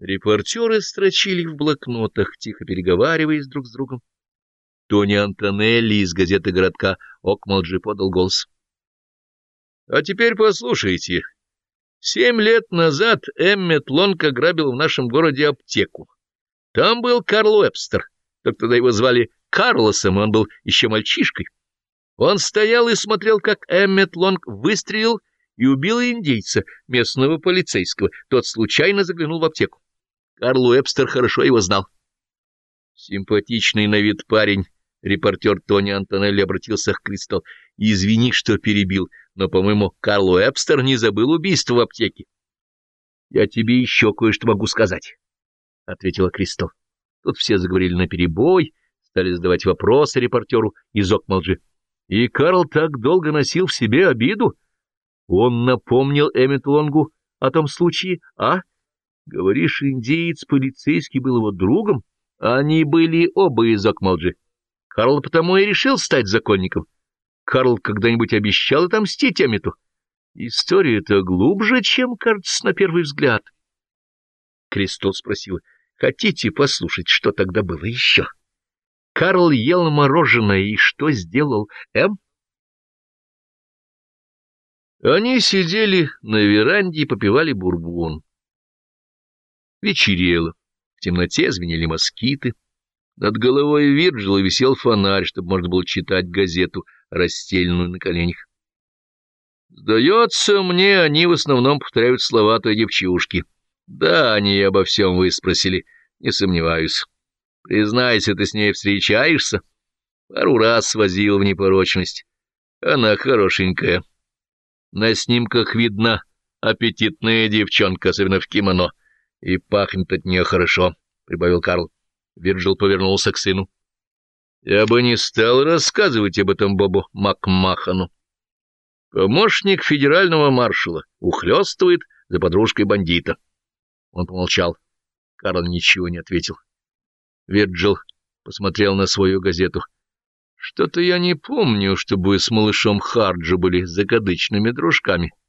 Репортеры строчили в блокнотах, тихо переговариваясь друг с другом. Тони Антонелли из газеты городка Окмалджи подал голос. — А теперь послушайте. Семь лет назад Эммет Лонг ограбил в нашем городе аптеку. Там был Карл Уэбстер, только тогда его звали Карлосом, он был еще мальчишкой. Он стоял и смотрел, как Эммет Лонг выстрелил и убил индейца, местного полицейского. Тот случайно заглянул в аптеку. Карл Уэбстер хорошо его знал. Симпатичный на вид парень, репортер Тони Антонелли обратился к Кристал. «Извини, что перебил, но, по-моему, Карл Уэбстер не забыл убийство в аптеке». «Я тебе еще кое-что могу сказать», — ответила Кристал. Тут все заговорили наперебой, стали задавать вопросы репортеру из Окмалджи. И Карл так долго носил в себе обиду. Он напомнил Эммет Лонгу о том случае, а? Говоришь, индеец полицейский был его другом? Они были оба из Окмалджи. Карл потому и решил стать законником. Карл когда-нибудь обещал отомстить Эммету. История-то глубже, чем кажется на первый взгляд. Кристал спросил, хотите послушать, что тогда было еще? Карл ел мороженое, и что сделал М? Они сидели на веранде и попивали бурбон. Вечерело, в темноте звенели москиты. Над головой Вирджила висел фонарь, чтобы можно было читать газету, расстеленную на коленях. Сдается мне, они в основном повторяют слова той девчушки. Да, они обо всем выспросили, не сомневаюсь. Признайся, ты с ней встречаешься? Пару раз свозил в непорочность. Она хорошенькая. На снимках видно аппетитная девчонка, особенно в кимоно. И пахнет от нее хорошо, — прибавил Карл. Вирджил повернулся к сыну. — Я бы не стал рассказывать об этом Бобу Макмахану. Помощник федерального маршала ухлёстывает за подружкой бандита. Он помолчал. Карл ничего не ответил. Вирджил посмотрел на свою газету. — Что-то я не помню, чтобы с малышом Харджо были закадычными дружками. —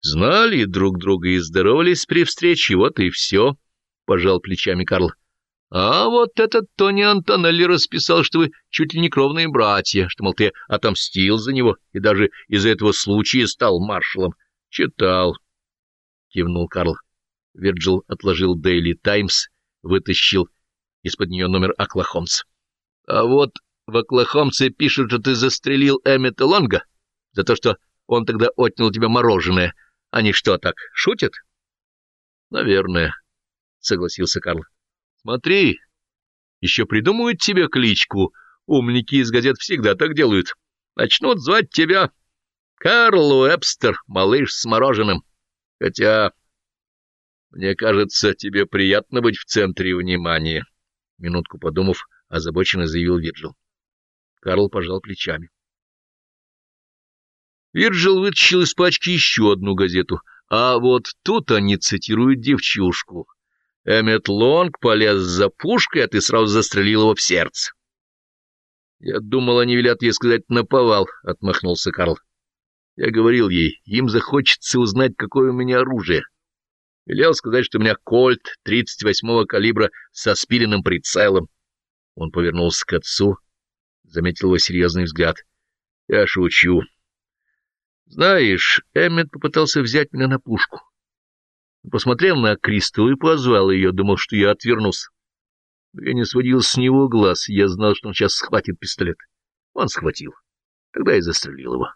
Знали друг друга и здоровались при встрече, вот и все, — пожал плечами Карл. — А вот этот Тони Антонелли расписал, что вы чуть ли не кровные братья, что, мол, ты отомстил за него и даже из-за этого случая стал маршалом. — Читал, — кивнул Карл. Вирджил отложил «Дейли Таймс», вытащил из-под нее номер «Оклахомца». — А вот в «Оклахомце» пишут, что ты застрелил Эммета Лонга за то, что он тогда отнял у тебя мороженое — они что, так шутят? — Наверное, — согласился Карл. — Смотри, еще придумают тебе кличку. Умники из газет всегда так делают. Начнут звать тебя Карл Уэбстер, малыш с мороженым. Хотя, мне кажется, тебе приятно быть в центре внимания. Минутку подумав, озабоченно заявил Вирджил. Карл пожал плечами. Вирджил вытащил из пачки еще одну газету, а вот тут они цитируют девчушку. Эммет Лонг полез за пушкой, а ты сразу застрелил его в сердце. Я думал, они велят ей сказать наповал, — отмахнулся Карл. Я говорил ей, им захочется узнать, какое у меня оружие. Велел сказать, что у меня кольт 38-го калибра со спиленным прицелом. Он повернулся к отцу, заметил его серьезный взгляд. Я шучу. Знаешь, Эммет попытался взять меня на пушку. Посмотрел на Кристу и позвал ее, думал, что я отвернусь. Но я не сводил с него глаз, я знал, что он сейчас схватит пистолет. Он схватил. Тогда я застрелил его.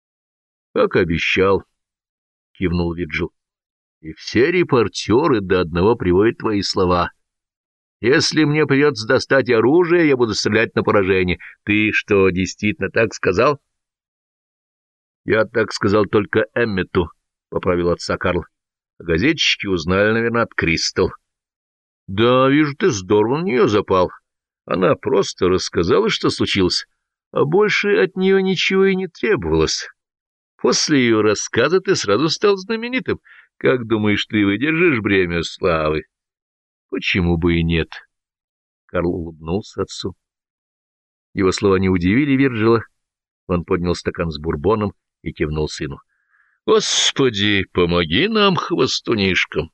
— Как обещал, — кивнул Виджил. — И все репортеры до одного приводят твои слова. Если мне придется достать оружие, я буду стрелять на поражение. Ты что, действительно так сказал? —— Я так сказал только Эммету, — поправил отца Карл. Газетчики узнали, наверное, от Кристал. — Да, вижу, ты здорово на нее запал. Она просто рассказала, что случилось, а больше от нее ничего и не требовалось. После ее рассказа ты сразу стал знаменитым. Как думаешь, ты выдержишь бремя славы? — Почему бы и нет? Карл улыбнулся отцу. Его слова не удивили Вирджила. Он поднял стакан с бурбоном и кивнул сыну. — Господи, помоги нам, хвостунишкам!